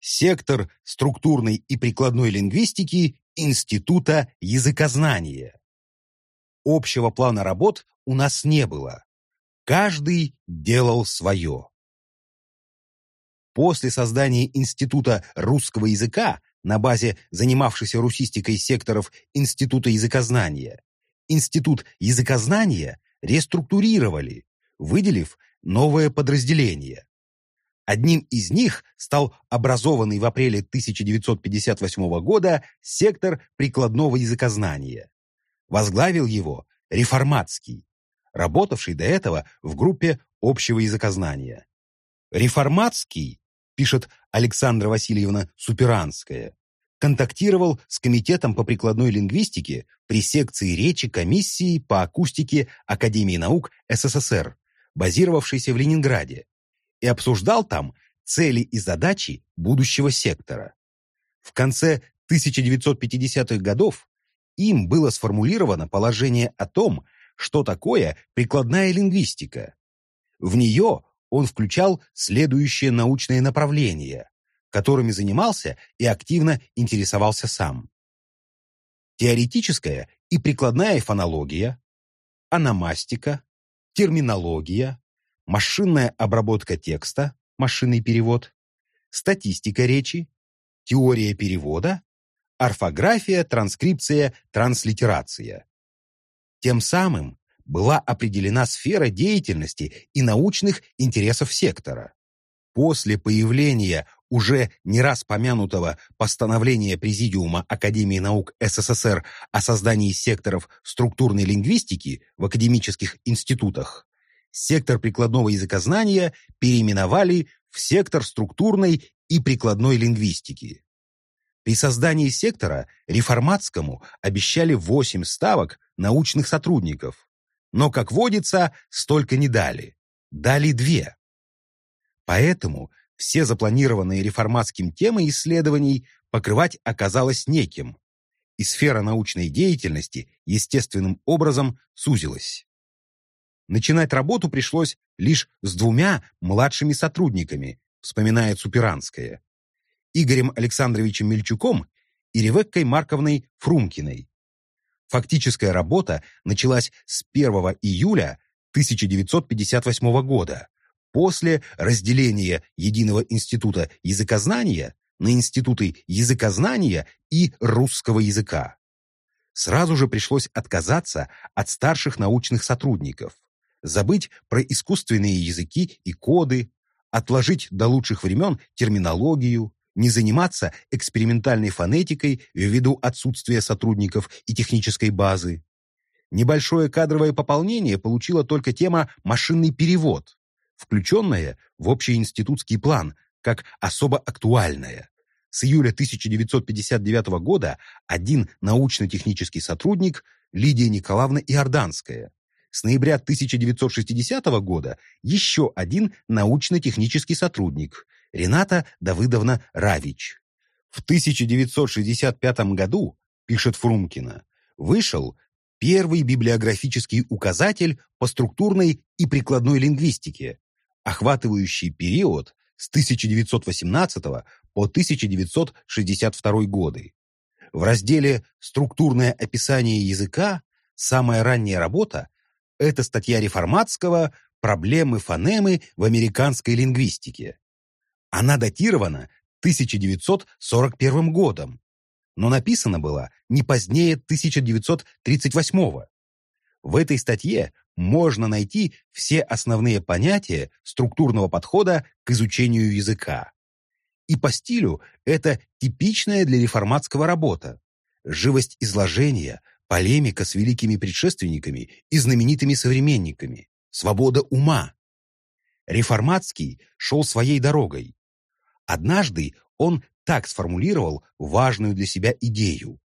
Сектор структурной и прикладной лингвистики Института языкознания. Общего плана работ у нас не было. Каждый делал свое. После создания Института русского языка на базе занимавшейся русистикой секторов Института языкознания, Институт языкознания реструктурировали, выделив новое подразделение. Одним из них стал образованный в апреле 1958 года сектор прикладного языкознания. Возглавил его Реформатский, работавший до этого в группе общего языкознания. Реформатский, пишет Александра Васильевна Суперанская, контактировал с Комитетом по прикладной лингвистике при секции речи комиссии по акустике Академии наук СССР, базировавшейся в Ленинграде, и обсуждал там цели и задачи будущего сектора. В конце 1950-х годов им было сформулировано положение о том, что такое прикладная лингвистика. В нее он включал следующие научные направления, которыми занимался и активно интересовался сам. Теоретическая и прикладная фонология, аномастика, терминология, машинная обработка текста, машинный перевод, статистика речи, теория перевода, орфография, транскрипция, транслитерация. Тем самым была определена сфера деятельности и научных интересов сектора. После появления уже не раз помянутого постановления Президиума Академии наук СССР о создании секторов структурной лингвистики в академических институтах, сектор прикладного языкознания переименовали в сектор структурной и прикладной лингвистики. При создании сектора реформатскому обещали 8 ставок научных сотрудников, но, как водится, столько не дали. Дали две. Поэтому все запланированные реформатским темы исследований покрывать оказалось неким, и сфера научной деятельности естественным образом сузилась. Начинать работу пришлось лишь с двумя младшими сотрудниками, вспоминает Суперанская, Игорем Александровичем Мельчуком и Ревеккой Марковной Фрумкиной. Фактическая работа началась с 1 июля 1958 года, после разделения Единого института языкознания на институты языкознания и русского языка. Сразу же пришлось отказаться от старших научных сотрудников, забыть про искусственные языки и коды, отложить до лучших времен терминологию, не заниматься экспериментальной фонетикой ввиду отсутствия сотрудников и технической базы. Небольшое кадровое пополнение получила только тема «машинный перевод», включенная в общий институтский план, как особо актуальная. С июля 1959 года один научно-технический сотрудник Лидия Николаевна Иорданская. С ноября 1960 года еще один научно-технический сотрудник Рената Давыдовна Равич. В 1965 году, пишет Фрумкина, вышел первый библиографический указатель по структурной и прикладной лингвистике, охватывающий период с 1918 по 1962 годы. В разделе «Структурное описание языка» самая ранняя работа – это статья Реформатского «Проблемы фонемы в американской лингвистике». Она датирована 1941 годом, но написана была не позднее 1938 -го. В этой статье можно найти все основные понятия структурного подхода к изучению языка. И по стилю это типичная для реформатского работа. Живость изложения, полемика с великими предшественниками и знаменитыми современниками, свобода ума. Реформатский шел своей дорогой. Однажды он так сформулировал важную для себя идею.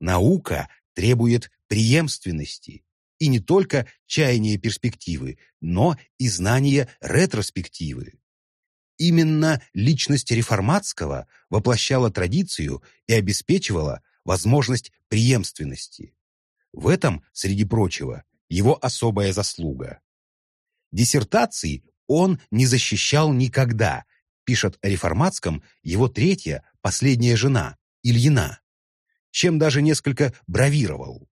Наука требует преемственности, и не только чаяния перспективы, но и знания ретроспективы. Именно личность реформатского воплощала традицию и обеспечивала возможность преемственности. В этом, среди прочего, его особая заслуга. Диссертации он не защищал никогда пишет о реформатском его третья, последняя жена, Ильина, чем даже несколько бравировал.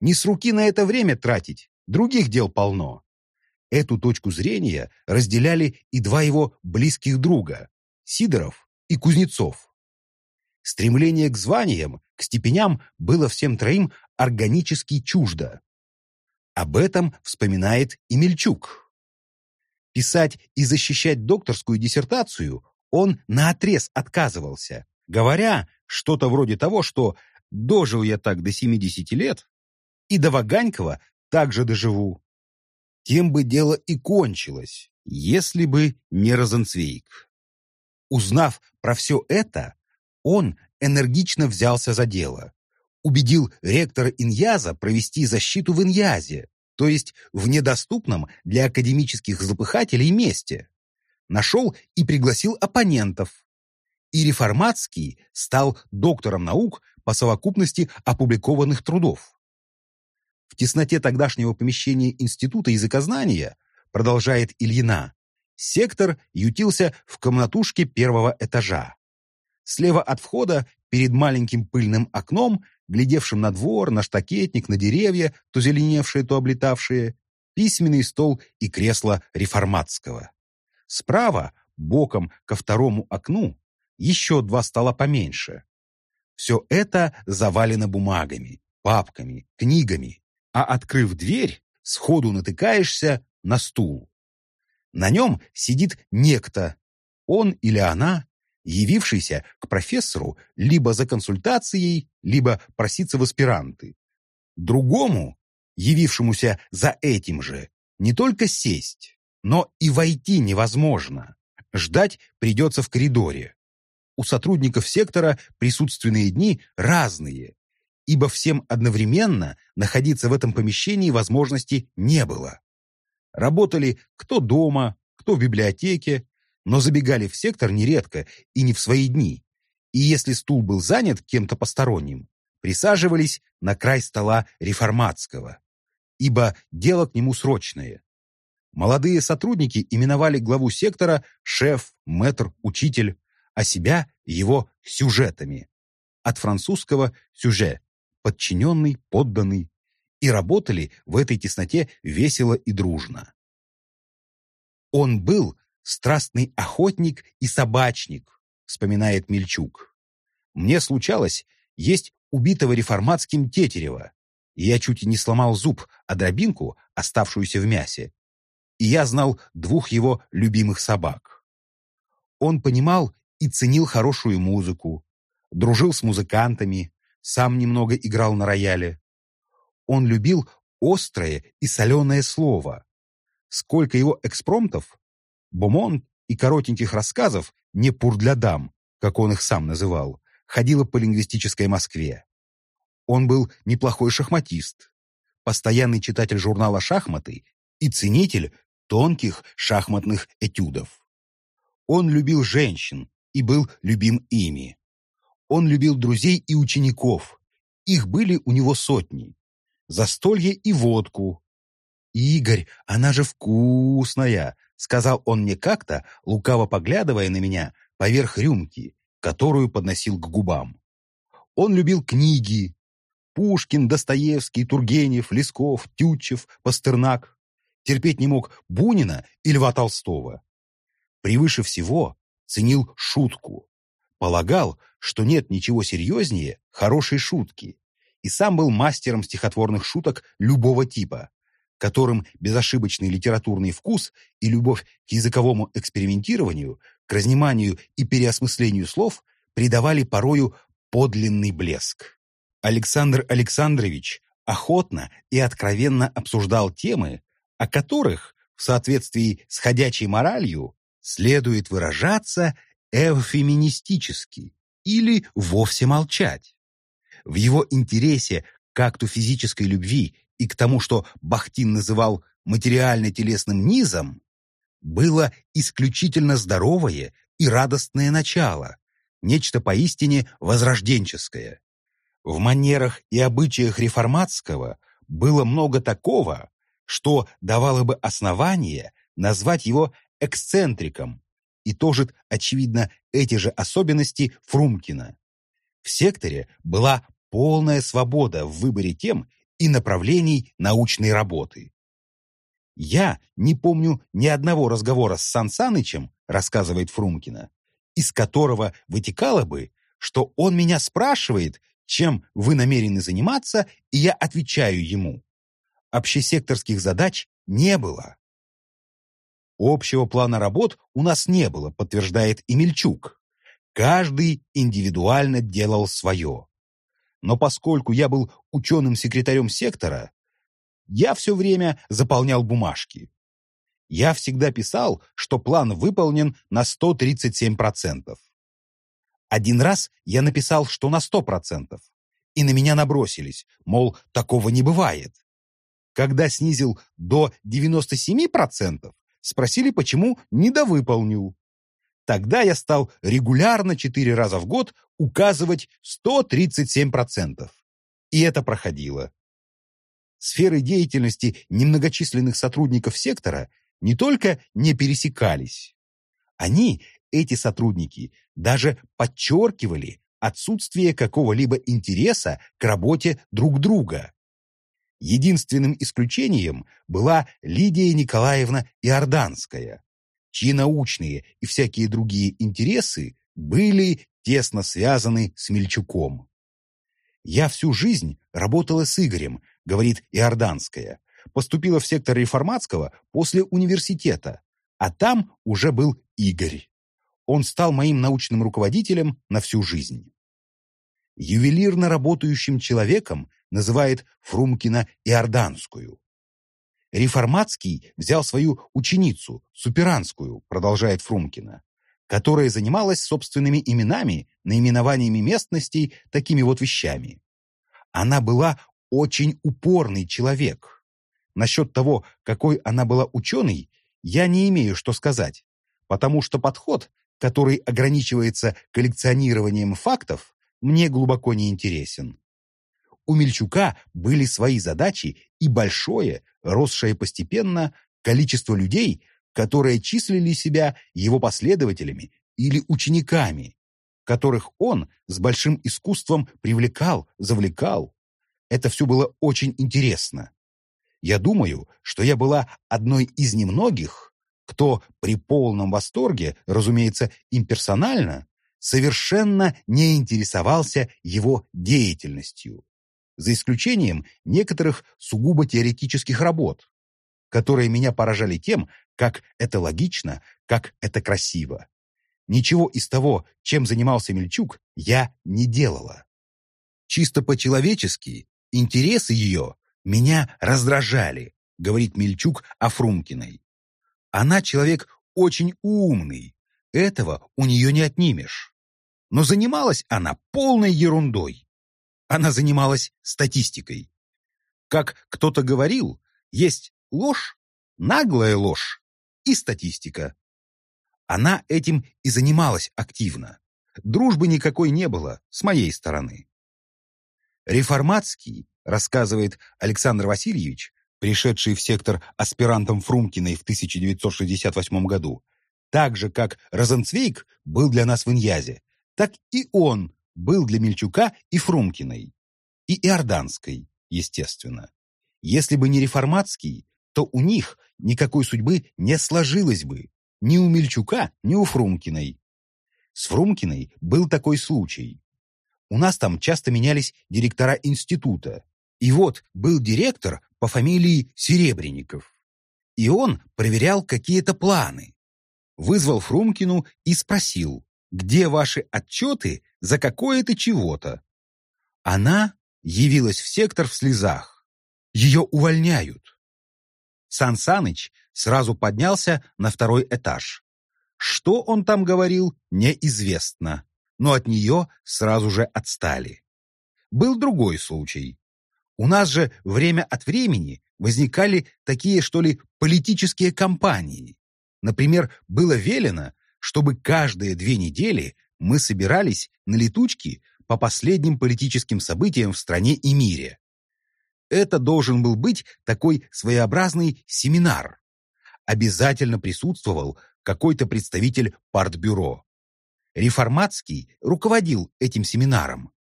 Не с руки на это время тратить, других дел полно. Эту точку зрения разделяли и два его близких друга – Сидоров и Кузнецов. Стремление к званиям, к степеням было всем троим органически чуждо. Об этом вспоминает и Мельчук. Писать и защищать докторскую диссертацию он наотрез отказывался, говоря что-то вроде того, что «дожил я так до 70 лет, и до Ваганькова также доживу». Тем бы дело и кончилось, если бы не Розенцвейк. Узнав про все это, он энергично взялся за дело. Убедил ректора Иньяза провести защиту в Иньязе, то есть в недоступном для академических запыхателей месте. Нашел и пригласил оппонентов. И Реформатский стал доктором наук по совокупности опубликованных трудов. В тесноте тогдашнего помещения Института языкознания, продолжает Ильина, сектор ютился в комнатушке первого этажа. Слева от входа, перед маленьким пыльным окном, глядевшим на двор, на штакетник, на деревья, то зеленевшие, то облетавшие, письменный стол и кресло реформатского. Справа, боком ко второму окну, еще два стола поменьше. Все это завалено бумагами, папками, книгами, а открыв дверь, сходу натыкаешься на стул. На нем сидит некто, он или она, явившийся к профессору либо за консультацией, либо проситься в аспиранты. Другому, явившемуся за этим же, не только сесть, но и войти невозможно. Ждать придется в коридоре. У сотрудников сектора присутственные дни разные, ибо всем одновременно находиться в этом помещении возможности не было. Работали кто дома, кто в библиотеке, но забегали в сектор нередко и не в свои дни. И если стул был занят кем-то посторонним, присаживались на край стола реформатского, ибо дело к нему срочное. Молодые сотрудники именовали главу сектора шеф, мэтр, учитель, а себя его сюжетами. От французского «сюжет» подчиненный, подданный, и работали в этой тесноте весело и дружно. Он был страстный охотник и собачник, вспоминает Мельчук. Мне случалось есть убитого реформатским Тетерева, и я чуть не сломал зуб, а дробинку, оставшуюся в мясе. И я знал двух его любимых собак. Он понимал и ценил хорошую музыку, дружил с музыкантами, сам немного играл на рояле. Он любил острое и соленое слово. Сколько его экспромтов, бомон и коротеньких рассказов не пур для дам, как он их сам называл, ходило по лингвистической Москве. Он был неплохой шахматист, постоянный читатель журнала «Шахматы» и ценитель тонких шахматных этюдов. Он любил женщин и был любим ими. Он любил друзей и учеников. Их были у него сотни. Застолье и водку. «Игорь, она же вкусная!» — сказал он мне как-то, лукаво поглядывая на меня поверх рюмки, которую подносил к губам. Он любил книги. Пушкин, Достоевский, Тургенев, Лесков, Тютчев, Пастернак. Терпеть не мог Бунина и Льва Толстого. Превыше всего ценил шутку. Полагал, что нет ничего серьезнее хорошей шутки, и сам был мастером стихотворных шуток любого типа, которым безошибочный литературный вкус и любовь к языковому экспериментированию, к разниманию и переосмыслению слов придавали порою подлинный блеск. Александр Александрович охотно и откровенно обсуждал темы, о которых, в соответствии с ходячей моралью, следует выражаться эвфеминистически или вовсе молчать. В его интересе к акту физической любви и к тому, что Бахтин называл материально-телесным низом, было исключительно здоровое и радостное начало, нечто поистине возрожденческое. В манерах и обычаях реформатского было много такого, что давало бы основание назвать его эксцентриком и тожит, очевидно, эти же особенности Фрумкина. В секторе была полная свобода в выборе тем и направлений научной работы. «Я не помню ни одного разговора с Сан Санычем, рассказывает Фрумкина, из которого вытекало бы, что он меня спрашивает, чем вы намерены заниматься, и я отвечаю ему. Общесекторских задач не было. Общего плана работ у нас не было, подтверждает Эмельчук. Каждый индивидуально делал свое. Но поскольку я был ученым-секретарем сектора, я все время заполнял бумажки. Я всегда писал, что план выполнен на 137%. Один раз я написал, что на 100%, и на меня набросились, мол, такого не бывает. Когда снизил до 97%, спросили, почему недовыполнил. Тогда я стал регулярно четыре раза в год указывать 137%. И это проходило. Сферы деятельности немногочисленных сотрудников сектора не только не пересекались. Они, эти сотрудники, даже подчеркивали отсутствие какого-либо интереса к работе друг друга. Единственным исключением была Лидия Николаевна Иорданская, чьи научные и всякие другие интересы были тесно связаны с Мельчуком. «Я всю жизнь работала с Игорем», — говорит Иорданская. Поступила в сектор реформатского после университета, а там уже был Игорь. Он стал моим научным руководителем на всю жизнь. Ювелирно работающим человеком называет Фрумкина Иорданскую. Реформатский взял свою ученицу, Суперанскую, продолжает Фрумкина, которая занималась собственными именами, наименованиями местностей, такими вот вещами. Она была очень упорный человек. Насчет того, какой она была ученый, я не имею что сказать, потому что подход, который ограничивается коллекционированием фактов, мне глубоко не интересен. У Мельчука были свои задачи и большое, росшее постепенно, количество людей, которые числили себя его последователями или учениками, которых он с большим искусством привлекал, завлекал. Это все было очень интересно. Я думаю, что я была одной из немногих, кто при полном восторге, разумеется, имперсонально, совершенно не интересовался его деятельностью, за исключением некоторых сугубо теоретических работ, которые меня поражали тем, как это логично, как это красиво. Ничего из того, чем занимался Мельчук, я не делала. Чисто по-человечески интересы ее меня раздражали, говорит Мельчук о Фрумкиной. Она человек очень умный, этого у нее не отнимешь. Но занималась она полной ерундой. Она занималась статистикой. Как кто-то говорил, есть ложь, наглая ложь и статистика. Она этим и занималась активно. Дружбы никакой не было с моей стороны. Реформатский, рассказывает Александр Васильевич, пришедший в сектор аспирантом Фрумкиной в 1968 году, так же, как Розенцвейк был для нас в Иньязе, так и он был для Мельчука и Фрумкиной, и Иорданской, естественно. Если бы не реформатский, то у них никакой судьбы не сложилось бы, ни у Мельчука, ни у Фрумкиной. С Фрумкиной был такой случай. У нас там часто менялись директора института. И вот был директор по фамилии Серебренников. И он проверял какие-то планы. Вызвал Фрумкину и спросил, где ваши отчеты за какое-то чего-то? Она явилась в сектор в слезах. Ее увольняют. Сан Саныч сразу поднялся на второй этаж. Что он там говорил, неизвестно, но от нее сразу же отстали. Был другой случай. У нас же время от времени возникали такие, что ли, политические кампании. Например, было велено, чтобы каждые две недели мы собирались на летучки по последним политическим событиям в стране и мире. Это должен был быть такой своеобразный семинар. Обязательно присутствовал какой-то представитель партбюро. Реформатский руководил этим семинаром.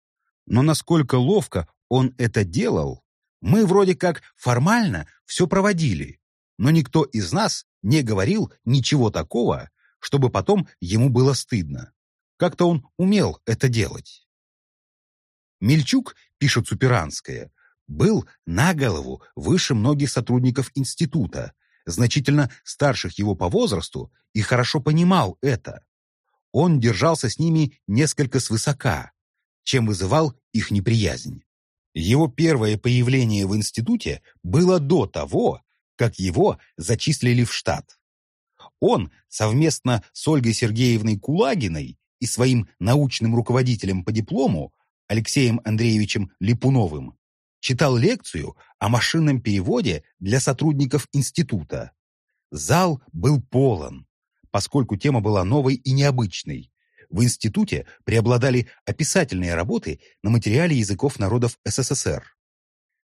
Но насколько ловко он это делал, мы вроде как формально все проводили, но никто из нас не говорил ничего такого, чтобы потом ему было стыдно. Как-то он умел это делать. Мельчук, пишет Суперанская, был на голову выше многих сотрудников института, значительно старших его по возрасту, и хорошо понимал это. Он держался с ними несколько свысока, чем вызывал их неприязнь. Его первое появление в институте было до того, как его зачислили в штат. Он совместно с Ольгой Сергеевной Кулагиной и своим научным руководителем по диплому Алексеем Андреевичем Липуновым читал лекцию о машинном переводе для сотрудников института. Зал был полон, поскольку тема была новой и необычной. В институте преобладали описательные работы на материале языков народов СССР.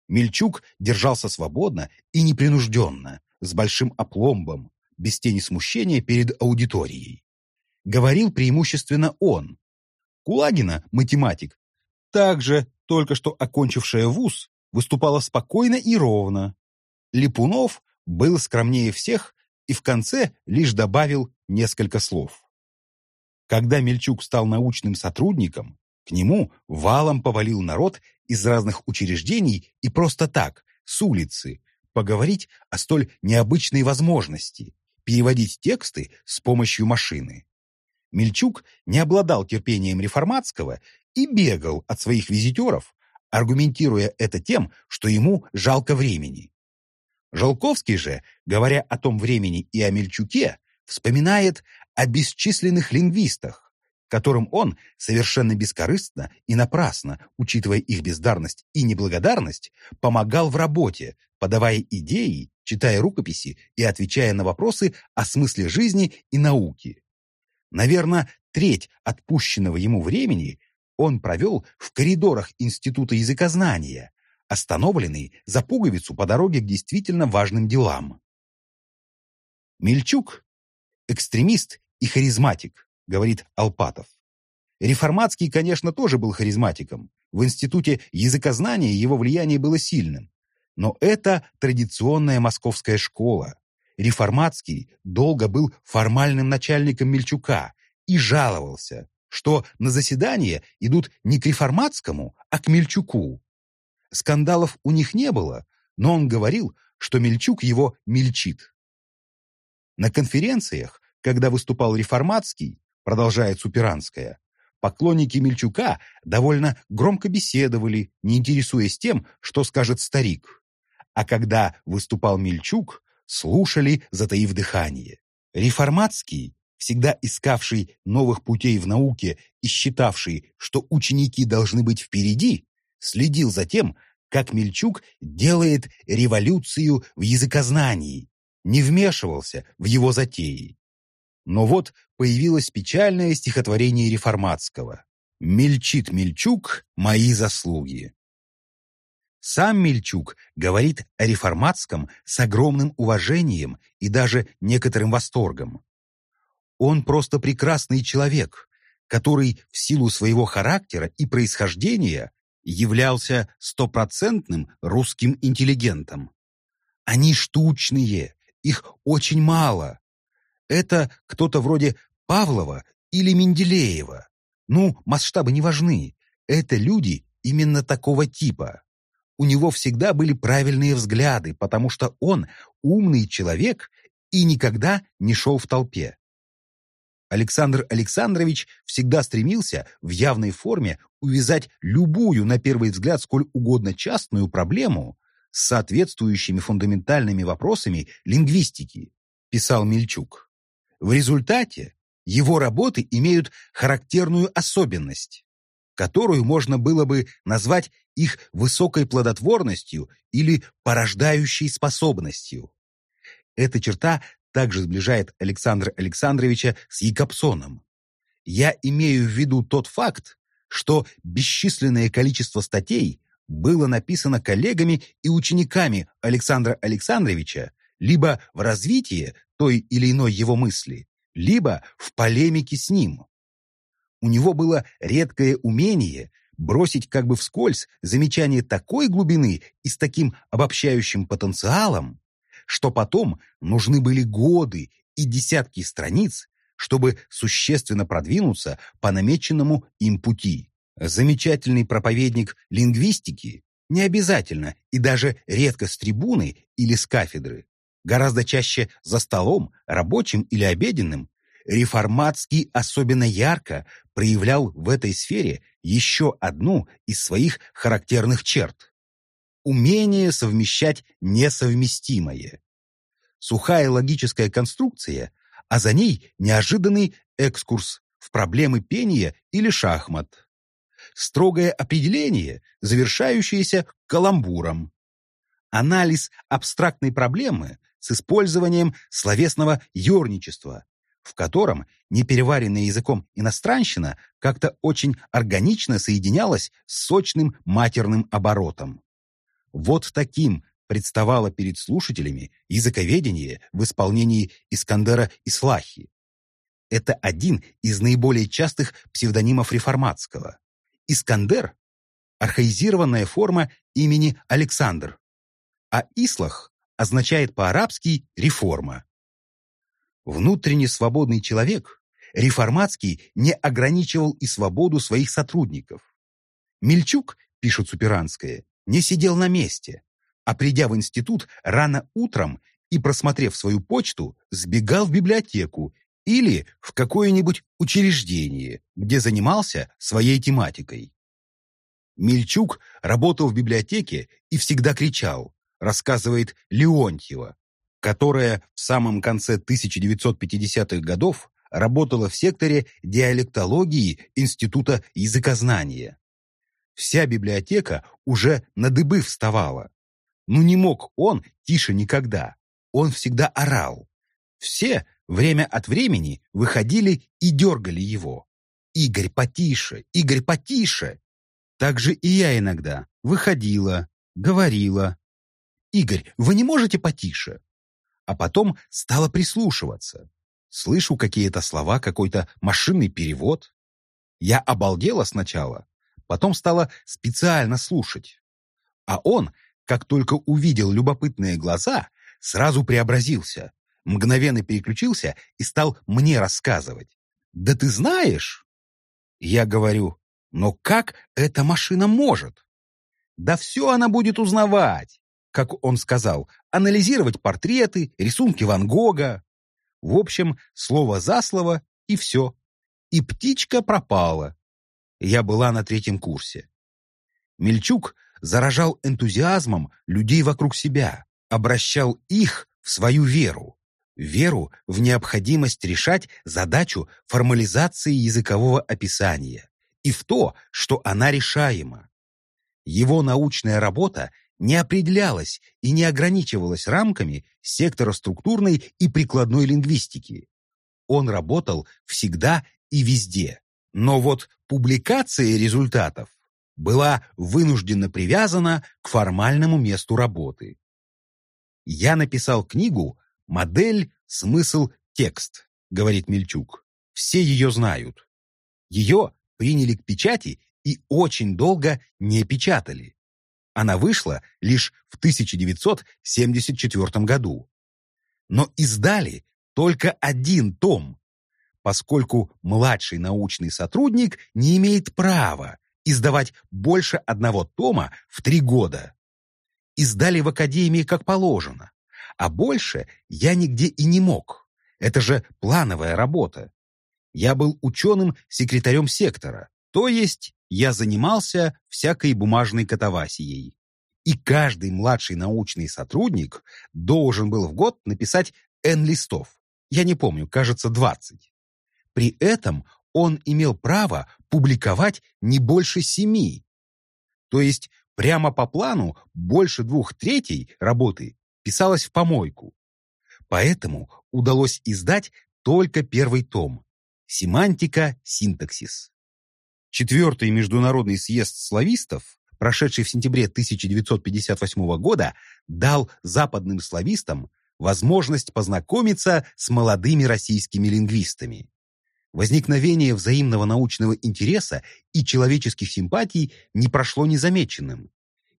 Мельчук держался свободно и непринужденно, с большим опломбом, без тени смущения перед аудиторией. Говорил преимущественно он. Кулагина, математик, также только что окончившая вуз, выступала спокойно и ровно. Липунов был скромнее всех и в конце лишь добавил несколько слов. Когда Мельчук стал научным сотрудником, к нему валом повалил народ из разных учреждений и просто так, с улицы, поговорить о столь необычной возможности переводить тексты с помощью машины. Мельчук не обладал терпением реформатского и бегал от своих визитеров, аргументируя это тем, что ему жалко времени. Жолковский же, говоря о том времени и о Мельчуке, вспоминает о бесчисленных лингвистах, которым он совершенно бескорыстно и напрасно, учитывая их бездарность и неблагодарность, помогал в работе, подавая идеи, читая рукописи и отвечая на вопросы о смысле жизни и науки. Наверное, треть отпущенного ему времени он провел в коридорах Института языкознания, остановленный за пуговицу по дороге к действительно важным делам. Мельчук – экстремист и харизматик, говорит Алпатов. Реформатский, конечно, тоже был харизматиком. В Институте языкознания его влияние было сильным. Но это традиционная московская школа. Реформатский долго был формальным начальником Мельчука и жаловался, что на заседания идут не к реформатскому, а к Мельчуку. Скандалов у них не было, но он говорил, что Мельчук его мельчит. На конференциях, когда выступал реформатский, продолжает Суперанская, поклонники Мельчука довольно громко беседовали, не интересуясь тем, что скажет старик. А когда выступал Мельчук, слушали, затаив дыхание. Реформатский, всегда искавший новых путей в науке и считавший, что ученики должны быть впереди, следил за тем, как Мельчук делает революцию в языкознании, не вмешивался в его затеи. Но вот появилось печальное стихотворение реформатского «Мельчит Мельчук мои заслуги». Сам Мельчук говорит о реформатском с огромным уважением и даже некоторым восторгом. Он просто прекрасный человек, который в силу своего характера и происхождения являлся стопроцентным русским интеллигентом. Они штучные, их очень мало. Это кто-то вроде Павлова или Менделеева. Ну, масштабы не важны. Это люди именно такого типа. У него всегда были правильные взгляды, потому что он умный человек и никогда не шел в толпе. Александр Александрович всегда стремился в явной форме увязать любую, на первый взгляд, сколь угодно частную проблему с соответствующими фундаментальными вопросами лингвистики, писал Мельчук. В результате его работы имеют характерную особенность, которую можно было бы назвать их высокой плодотворностью или порождающей способностью. Эта черта также сближает Александра Александровича с Якобсоном. Я имею в виду тот факт, что бесчисленное количество статей было написано коллегами и учениками Александра Александровича либо в развитии той или иной его мысли, либо в полемике с ним. У него было редкое умение бросить как бы вскользь замечание такой глубины и с таким обобщающим потенциалом, что потом нужны были годы и десятки страниц, чтобы существенно продвинуться по намеченному им пути. Замечательный проповедник лингвистики не обязательно и даже редко с трибуны или с кафедры, гораздо чаще за столом, рабочим или обеденным, реформатский особенно ярко проявлял в этой сфере еще одну из своих характерных черт – умение совмещать несовместимое. Сухая логическая конструкция, а за ней неожиданный экскурс в проблемы пения или шахмат. Строгое определение, завершающееся каламбуром. Анализ абстрактной проблемы с использованием словесного ерничества, в котором непереваренная языком иностранщина как-то очень органично соединялась с сочным матерным оборотом. Вот таким представало перед слушателями языковедение в исполнении Искандера Ислахи. Это один из наиболее частых псевдонимов реформатского. Искандер – архаизированная форма имени Александр, а Ислах означает по-арабски «реформа». Внутренне свободный человек, Реформатский не ограничивал и свободу своих сотрудников. Мельчук, пишет Суперанская, не сидел на месте, а придя в институт рано утром и, просмотрев свою почту, сбегал в библиотеку или в какое-нибудь учреждение, где занимался своей тематикой. Мельчук работал в библиотеке и всегда кричал, рассказывает Леонтьева, которая в самом конце 1950-х годов работала в секторе диалектологии Института языкознания. Вся библиотека уже на дыбы вставала. Ну не мог он тише никогда. Он всегда орал. Все время от времени выходили и дергали его. «Игорь, потише! Игорь, потише!» Так же и я иногда выходила, говорила. «Игорь, вы не можете потише?» А потом стала прислушиваться. Слышу какие-то слова, какой-то машинный перевод. Я обалдела сначала, потом стала специально слушать. А он, как только увидел любопытные глаза, сразу преобразился, мгновенно переключился и стал мне рассказывать. «Да ты знаешь?» Я говорю, «Но как эта машина может?» «Да все она будет узнавать», как он сказал, анализировать портреты, рисунки Ван Гога. В общем, слово за слово, и все. И птичка пропала. Я была на третьем курсе. Мельчук заражал энтузиазмом людей вокруг себя, обращал их в свою веру. Веру в необходимость решать задачу формализации языкового описания и в то, что она решаема. Его научная работа не определялась и не ограничивалась рамками сектора структурной и прикладной лингвистики. Он работал всегда и везде. Но вот публикация результатов была вынужденно привязана к формальному месту работы. «Я написал книгу «Модель, смысл, текст», — говорит Мельчук. Все ее знают. Ее приняли к печати и очень долго не печатали. Она вышла лишь в 1974 году. Но издали только один том, поскольку младший научный сотрудник не имеет права издавать больше одного тома в три года. Издали в академии как положено, а больше я нигде и не мог. Это же плановая работа. Я был ученым-секретарем сектора, то есть я занимался всякой бумажной катавасией. И каждый младший научный сотрудник должен был в год написать N листов. Я не помню, кажется, 20. При этом он имел право публиковать не больше семи. То есть прямо по плану больше двух третей работы писалось в помойку. Поэтому удалось издать только первый том «Семантика, синтаксис». Четвертый международный съезд славистов, прошедший в сентябре 1958 года, дал западным славистам возможность познакомиться с молодыми российскими лингвистами. Возникновение взаимного научного интереса и человеческих симпатий не прошло незамеченным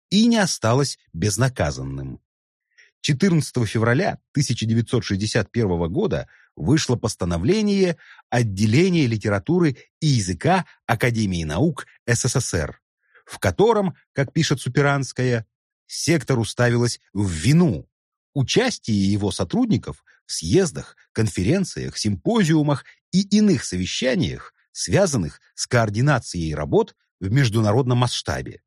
и не осталось безнаказанным. 14 февраля 1961 года вышло постановление Отделения литературы и языка Академии наук СССР, в котором, как пишет Суперанская, сектору ставилось в вину участие его сотрудников в съездах, конференциях, симпозиумах и иных совещаниях, связанных с координацией работ в международном масштабе.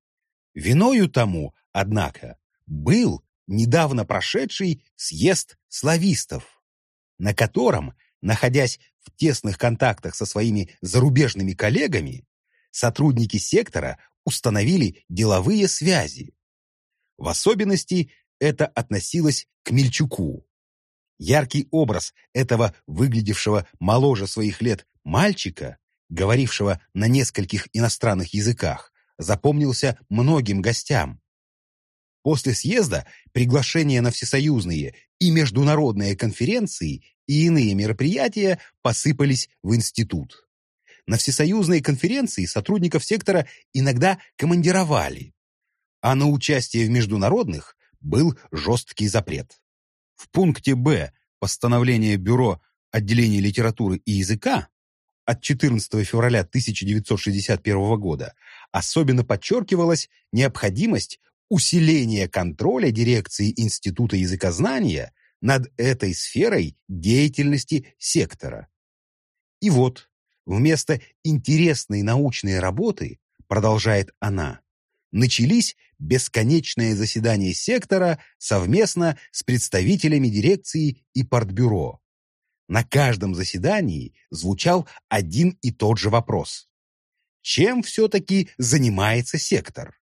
Виною тому, однако, был недавно прошедший съезд славистов, на котором, находясь в тесных контактах со своими зарубежными коллегами, сотрудники сектора установили деловые связи. В особенности это относилось к Мельчуку. Яркий образ этого выглядевшего моложе своих лет мальчика, говорившего на нескольких иностранных языках, запомнился многим гостям. После съезда приглашения на всесоюзные и международные конференции и иные мероприятия посыпались в институт. На всесоюзные конференции сотрудников сектора иногда командировали, а на участие в международных был жесткий запрет. В пункте «Б» постановления Бюро отделения литературы и языка от 14 февраля 1961 года особенно подчеркивалась необходимость усиления контроля дирекции Института языкознания над этой сферой деятельности сектора. И вот, вместо интересной научной работы, продолжает она, начались бесконечные заседания сектора совместно с представителями дирекции и партбюро. На каждом заседании звучал один и тот же вопрос. Чем все-таки занимается сектор?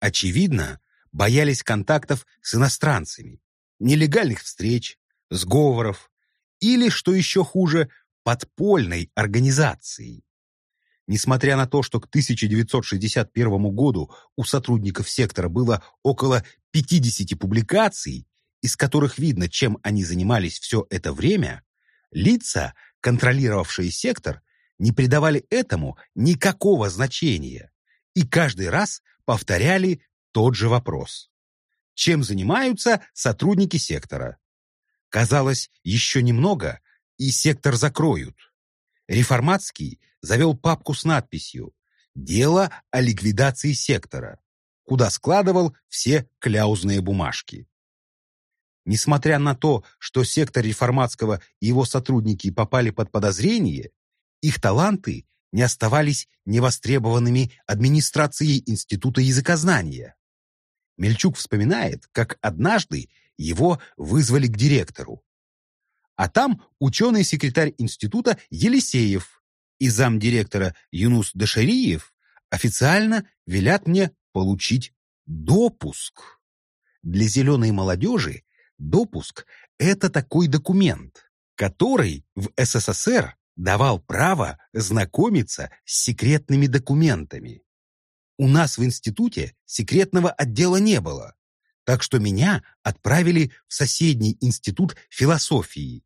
Очевидно, боялись контактов с иностранцами, нелегальных встреч, сговоров или, что еще хуже, подпольной организацией. Несмотря на то, что к 1961 году у сотрудников сектора было около 50 публикаций, из которых видно, чем они занимались все это время, Лица, контролировавшие сектор, не придавали этому никакого значения и каждый раз повторяли тот же вопрос. Чем занимаются сотрудники сектора? Казалось, еще немного, и сектор закроют. Реформатский завел папку с надписью «Дело о ликвидации сектора», куда складывал все кляузные бумажки. Несмотря на то, что сектор реформатского и его сотрудники попали под подозрение, их таланты не оставались невостребованными администрацией Института языкознания. Мельчук вспоминает, как однажды его вызвали к директору. А там ученый-секретарь института Елисеев и замдиректора Юнус Дашариев официально велят мне получить допуск. Для зеленой молодежи Допуск – это такой документ, который в СССР давал право знакомиться с секретными документами. У нас в институте секретного отдела не было, так что меня отправили в соседний институт философии.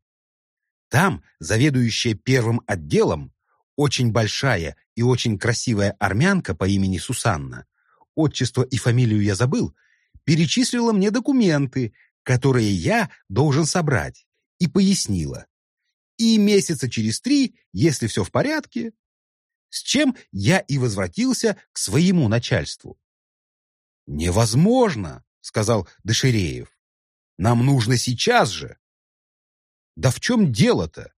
Там заведующая первым отделом, очень большая и очень красивая армянка по имени Сусанна, отчество и фамилию я забыл, перечислила мне документы, которые я должен собрать, и пояснила. И месяца через три, если все в порядке, с чем я и возвратился к своему начальству. «Невозможно», — сказал Дыширеев. «Нам нужно сейчас же». «Да в чем дело-то?»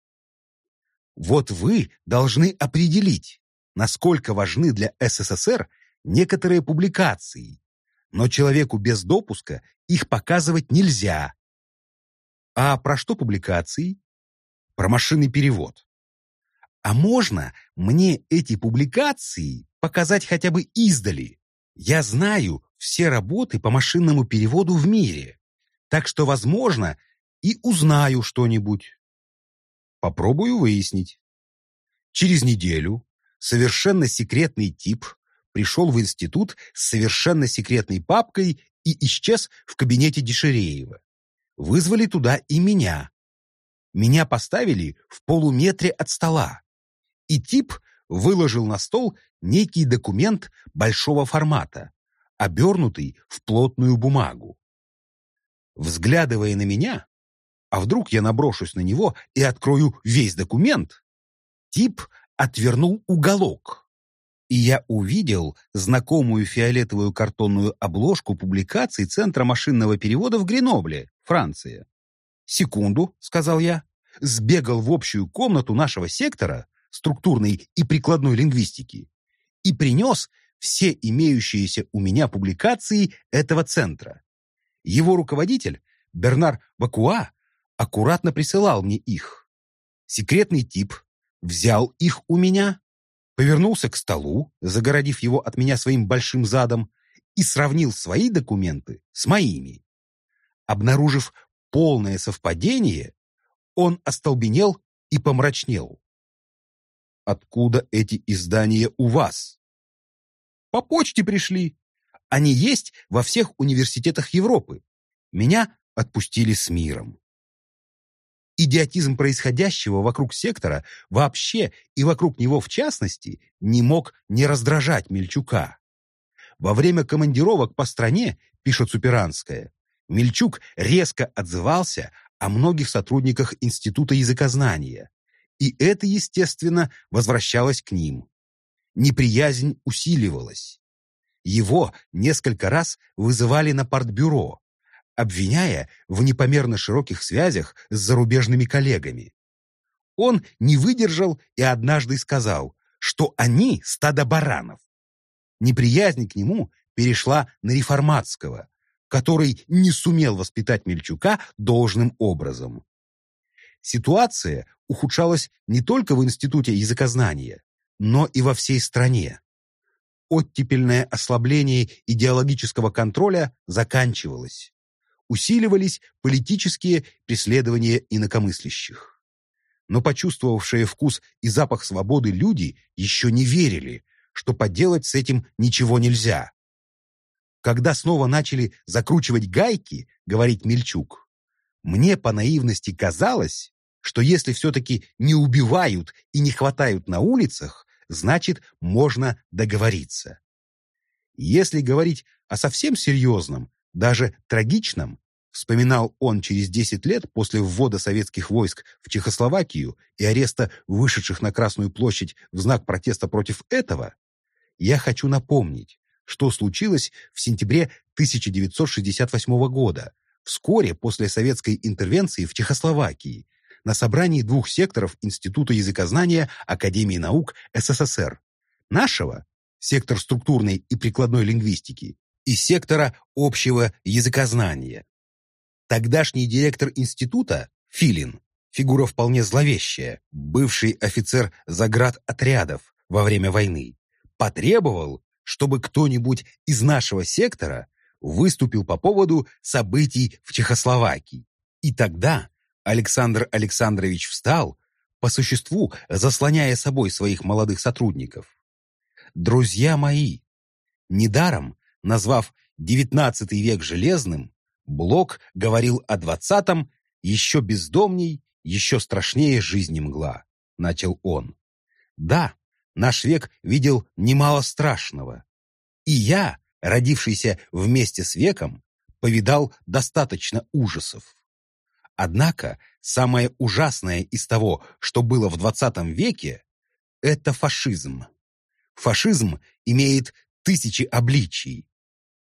«Вот вы должны определить, насколько важны для СССР некоторые публикации, но человеку без допуска их показывать нельзя. А про что публикации? Про машинный перевод. А можно мне эти публикации показать хотя бы издали? Я знаю все работы по машинному переводу в мире, так что, возможно, и узнаю что-нибудь. Попробую выяснить. Через неделю совершенно секретный тип пришел в институт с совершенно секретной папкой и исчез в кабинете Дешереева. вызвали туда и меня. Меня поставили в полуметре от стола. И тип выложил на стол некий документ большого формата, обернутый в плотную бумагу. Взглядывая на меня, а вдруг я наброшусь на него и открою весь документ, тип отвернул уголок, и я увидел знакомую фиолетовую картонную обложку публикаций Центра машинного перевода в Гренобле, Франция. «Секунду», — сказал я, сбегал в общую комнату нашего сектора структурной и прикладной лингвистики и принес все имеющиеся у меня публикации этого центра. Его руководитель, Бернар Бакуа, аккуратно присылал мне их. Секретный тип взял их у меня, повернулся к столу, загородив его от меня своим большим задом, и сравнил свои документы с моими. Обнаружив полное совпадение, он остолбенел и помрачнел. «Откуда эти издания у вас?» «По почте пришли. Они есть во всех университетах Европы. Меня отпустили с миром». Идиотизм происходящего вокруг сектора вообще и вокруг него в частности не мог не раздражать Мельчука. Во время командировок по стране, пишет Суперанская, Мельчук резко отзывался о многих сотрудниках Института языкознания, и это, естественно, возвращалось к ним. Неприязнь усиливалась. Его несколько раз вызывали на партбюро, обвиняя в непомерно широких связях с зарубежными коллегами. Он не выдержал и однажды сказал, что они стадо баранов. Неприязнь к нему перешла на реформатского, который не сумел воспитать Мельчука должным образом. Ситуация ухудшалась не только в Институте языкознания, но и во всей стране. Оттепельное ослабление идеологического контроля заканчивалось усиливались политические преследования инакомыслящих. Но почувствовавшие вкус и запах свободы люди еще не верили, что поделать с этим ничего нельзя. Когда снова начали закручивать гайки, говорит Мельчук, мне по наивности казалось, что если все-таки не убивают и не хватают на улицах, значит, можно договориться. Если говорить о совсем серьезном, даже трагичном, вспоминал он через 10 лет после ввода советских войск в Чехословакию и ареста вышедших на Красную площадь в знак протеста против этого, я хочу напомнить, что случилось в сентябре 1968 года, вскоре после советской интервенции в Чехословакии, на собрании двух секторов Института языкознания Академии наук СССР. Нашего, сектор структурной и прикладной лингвистики, и сектора общего языкознания. Тогдашний директор института, Филин, фигура вполне зловещая, бывший офицер заградотрядов во время войны, потребовал, чтобы кто-нибудь из нашего сектора выступил по поводу событий в Чехословакии. И тогда Александр Александрович встал, по существу заслоняя собой своих молодых сотрудников. Друзья мои, недаром назвав XIX век железным, Блок говорил о двадцатом, еще бездомней, еще страшнее жизни мгла, начал он. Да, наш век видел немало страшного. И я, родившийся вместе с веком, повидал достаточно ужасов. Однако самое ужасное из того, что было в двадцатом веке, это фашизм. Фашизм имеет тысячи обличий,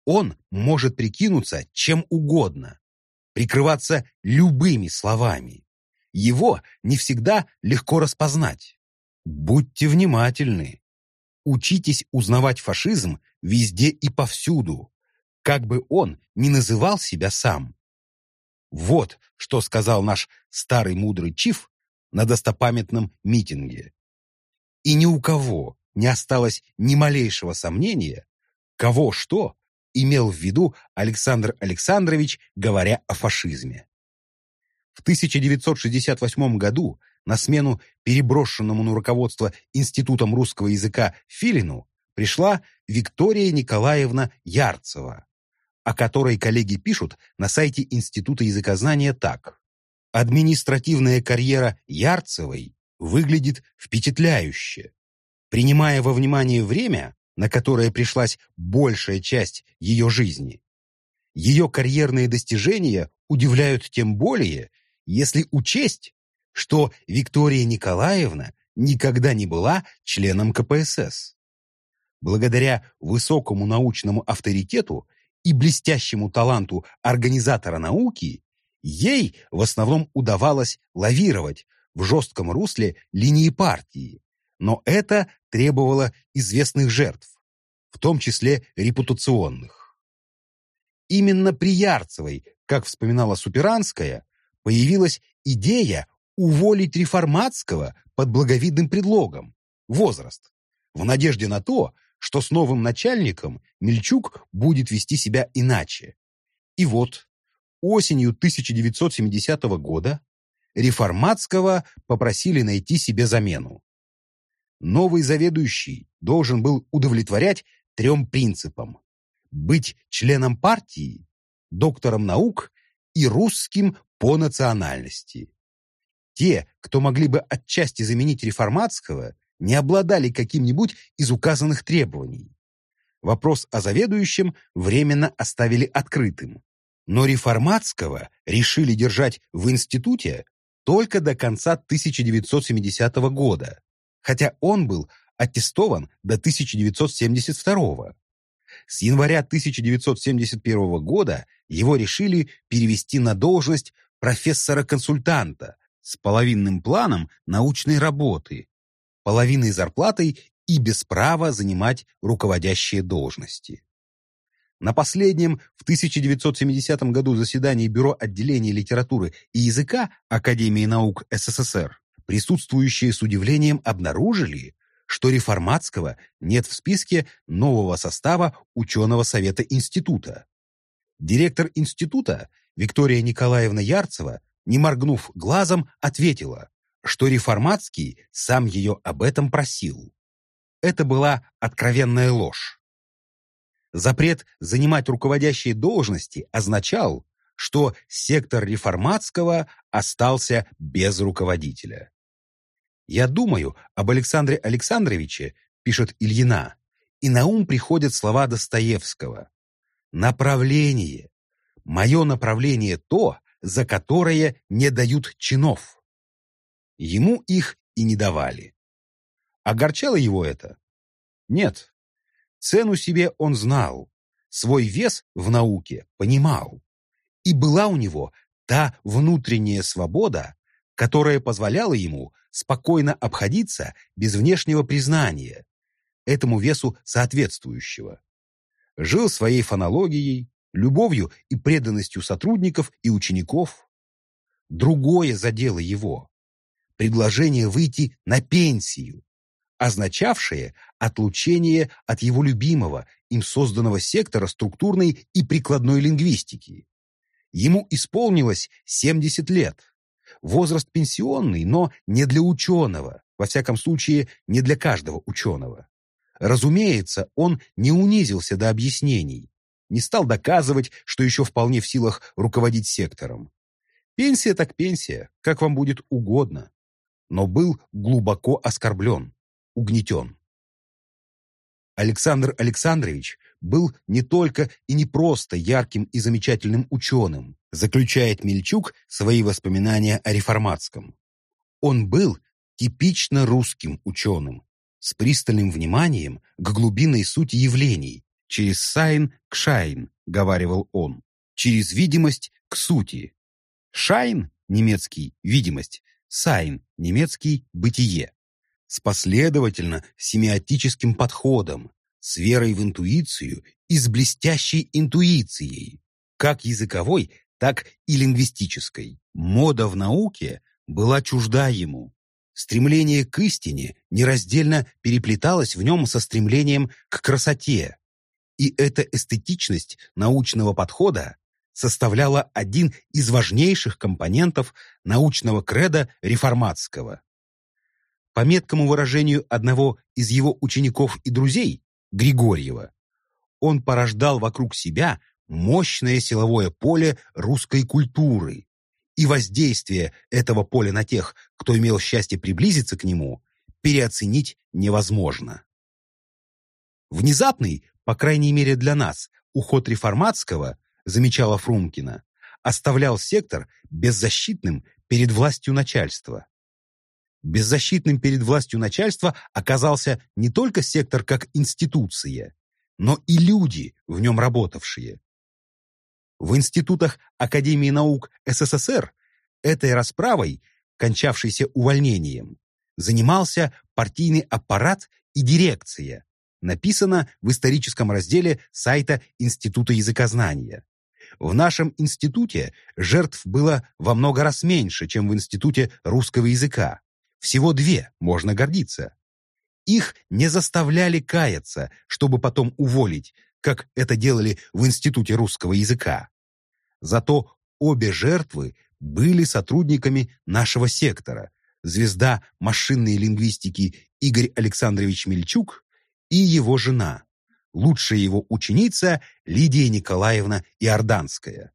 он может прикинуться чем угодно, прикрываться любыми словами. Его не всегда легко распознать. Будьте внимательны. Учитесь узнавать фашизм везде и повсюду, как бы он ни называл себя сам. Вот что сказал наш старый мудрый чиф на достопамятном митинге. И ни у кого не осталось ни малейшего сомнения, кого что имел в виду Александр Александрович, говоря о фашизме. В 1968 году на смену переброшенному на руководство Институтом русского языка Филину пришла Виктория Николаевна Ярцева. О которой коллеги пишут на сайте Института языкознания так. Административная карьера Ярцевой выглядит впечатляюще. Принимая во внимание время, на которое пришлась большая часть ее жизни, ее карьерные достижения удивляют тем более, если учесть, что Виктория Николаевна никогда не была членом КПСС. Благодаря высокому научному авторитету и блестящему таланту организатора науки, ей в основном удавалось лавировать в жестком русле линии партии, но это требовало известных жертв, в том числе репутационных. Именно при Ярцевой, как вспоминала Суперанская, появилась идея уволить реформатского под благовидным предлогом – возраст, в надежде на то, что с новым начальником Мельчук будет вести себя иначе. И вот, осенью 1970 года Реформатского попросили найти себе замену. Новый заведующий должен был удовлетворять трем принципам – быть членом партии, доктором наук и русским по национальности. Те, кто могли бы отчасти заменить Реформатского, не обладали каким-нибудь из указанных требований. Вопрос о заведующем временно оставили открытым. Но Реформатского решили держать в институте только до конца 1970 года, хотя он был аттестован до 1972 С января 1971 года его решили перевести на должность профессора-консультанта с половинным планом научной работы, половиной зарплатой и без права занимать руководящие должности. На последнем в 1970 году заседании Бюро отделения литературы и языка Академии наук СССР присутствующие с удивлением обнаружили, что реформатского нет в списке нового состава ученого совета института. Директор института Виктория Николаевна Ярцева, не моргнув глазом, ответила, что реформатский сам ее об этом просил. Это была откровенная ложь. Запрет занимать руководящие должности означал, что сектор реформатского остался без руководителя. «Я думаю об Александре Александровиче», — пишет Ильина, и на ум приходят слова Достоевского. «Направление. Мое направление то, за которое не дают чинов». Ему их и не давали. Огорчало его это? Нет. Цену себе он знал, свой вес в науке понимал. И была у него та внутренняя свобода, которая позволяла ему спокойно обходиться без внешнего признания, этому весу соответствующего. Жил своей фонологией, любовью и преданностью сотрудников и учеников. Другое задело его предложение выйти на пенсию, означавшее отлучение от его любимого, им созданного сектора структурной и прикладной лингвистики. Ему исполнилось 70 лет. Возраст пенсионный, но не для ученого, во всяком случае, не для каждого ученого. Разумеется, он не унизился до объяснений, не стал доказывать, что еще вполне в силах руководить сектором. Пенсия так пенсия, как вам будет угодно но был глубоко оскорблен, угнетен. Александр Александрович был не только и не просто ярким и замечательным ученым, заключает Мельчук свои воспоминания о реформатском. Он был типично русским ученым, с пристальным вниманием к глубинной сути явлений, через сайн к шайн, говаривал он, через видимость к сути. Schein, немецкий, видимость, Sein, немецкий «бытие», с последовательно семиотическим подходом, с верой в интуицию и с блестящей интуицией, как языковой, так и лингвистической. Мода в науке была чужда ему. Стремление к истине нераздельно переплеталось в нем со стремлением к красоте. И эта эстетичность научного подхода составляла один из важнейших компонентов научного креда реформатского. По меткому выражению одного из его учеников и друзей, Григорьева, он порождал вокруг себя мощное силовое поле русской культуры, и воздействие этого поля на тех, кто имел счастье приблизиться к нему, переоценить невозможно. Внезапный, по крайней мере для нас, уход реформатского, замечала Фрумкина, оставлял сектор беззащитным перед властью начальства. Беззащитным перед властью начальства оказался не только сектор как институция, но и люди, в нем работавшие. В институтах Академии наук СССР этой расправой, кончавшейся увольнением, занимался партийный аппарат и дирекция, написано в историческом разделе сайта Института языкознания. В нашем институте жертв было во много раз меньше, чем в Институте русского языка. Всего две, можно гордиться. Их не заставляли каяться, чтобы потом уволить, как это делали в Институте русского языка. Зато обе жертвы были сотрудниками нашего сектора. Звезда машинной лингвистики Игорь Александрович Мельчук и его жена, лучшая его ученица Лидия Николаевна Иорданская.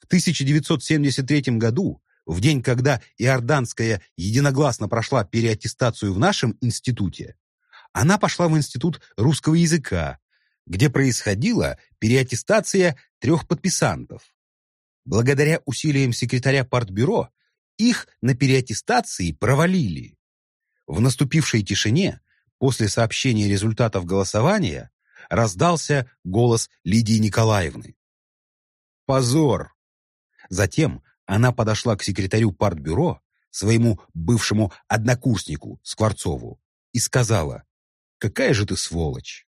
В 1973 году, в день, когда Иорданская единогласно прошла переаттестацию в нашем институте, она пошла в Институт русского языка, где происходила переаттестация трех подписантов. Благодаря усилиям секретаря партбюро их на переаттестации провалили. В наступившей тишине После сообщения результатов голосования раздался голос Лидии Николаевны. «Позор!» Затем она подошла к секретарю партбюро, своему бывшему однокурснику Скворцову, и сказала, «Какая же ты сволочь!»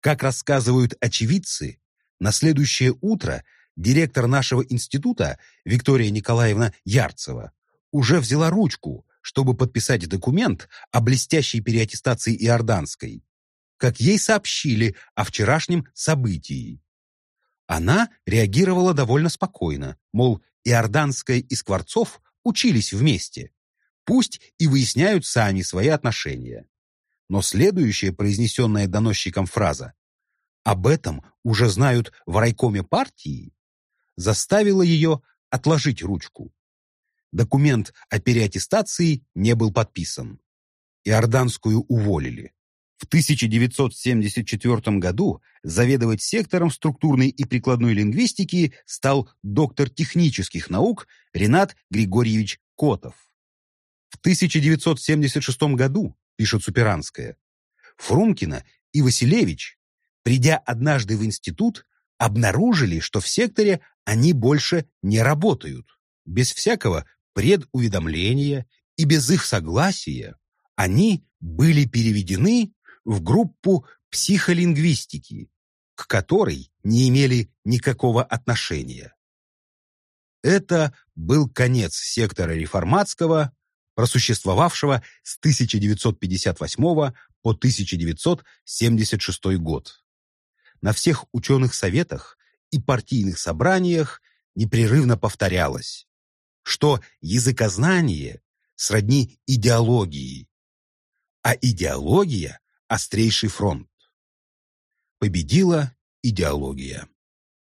Как рассказывают очевидцы, на следующее утро директор нашего института Виктория Николаевна Ярцева уже взяла ручку чтобы подписать документ о блестящей переаттестации Иорданской, как ей сообщили о вчерашнем событии. Она реагировала довольно спокойно, мол, Иорданская и Скворцов учились вместе. Пусть и выясняют сами свои отношения. Но следующая произнесенная доносчиком фраза «Об этом уже знают в райкоме партии» заставила ее отложить ручку. Документ о переаттестации не был подписан. Иорданскую уволили. В 1974 году заведовать сектором структурной и прикладной лингвистики стал доктор технических наук Ренат Григорьевич Котов. В 1976 году, пишет Суперанская, Фрумкина и Василевич, придя однажды в институт, обнаружили, что в секторе они больше не работают. Без всякого предуведомления и без их согласия они были переведены в группу психолингвистики, к которой не имели никакого отношения. Это был конец сектора реформатского, просуществовавшего с 1958 по 1976 год. На всех ученых советах и партийных собраниях непрерывно повторялось что языкознание сродни идеологии, а идеология – острейший фронт. Победила идеология.